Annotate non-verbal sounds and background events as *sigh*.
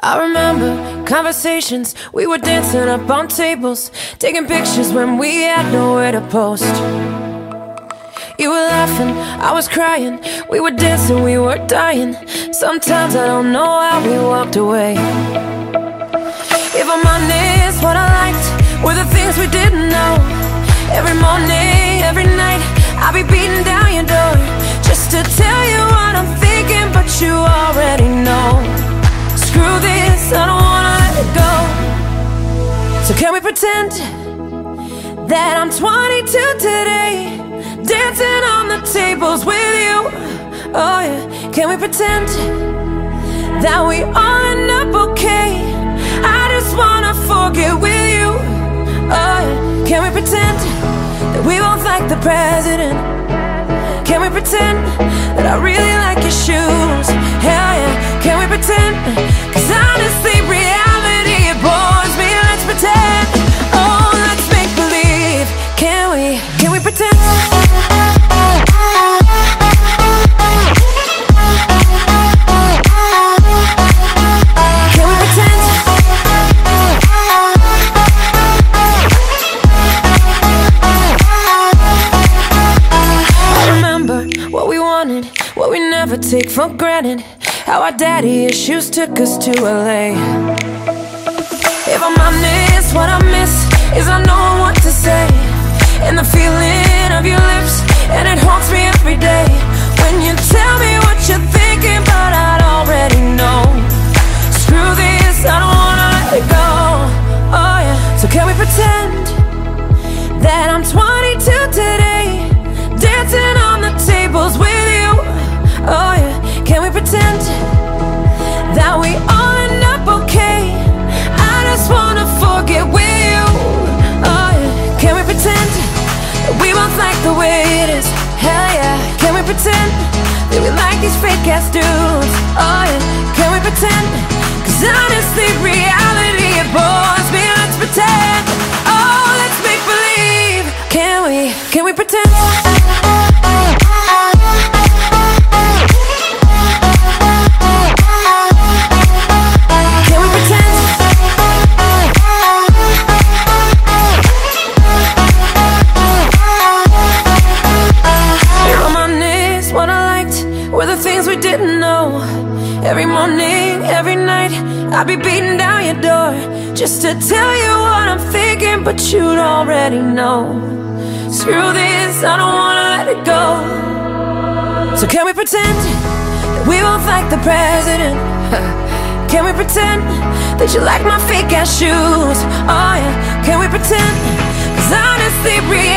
I remember conversations, we were dancing up on tables, taking pictures when we had nowhere to post. You were laughing, I was crying, we were dancing, we were dying. Sometimes I don't know how we walked away. If I'm honest, what I liked were the things we didn't know. Pretend That I'm 22 today. Dancing on the tables with you. Oh yeah. Can we pretend That we all end up okay? I just wanna forget with you. Oh yeah. Can we pretend That we both like the president? Can we pretend That I really like your shoes? Hell yeah. Can we pretend take for granted. How our daddy issues took us to LA If I'm honest, what I miss Is I know what to say And the feeling of your lips And it haunts me every day these dudes? Oh yeah. Can we pretend? Cause honestly, reality it Every morning, every night, I'll be beating down your door just to tell you what I'm thinking, but you'd already know. Screw this, I don't wanna let it go. So, can we pretend that we both like the president? *laughs* can we pretend that you like my fake ass shoes? Oh, yeah, can we pretend? Cause honestly, reality,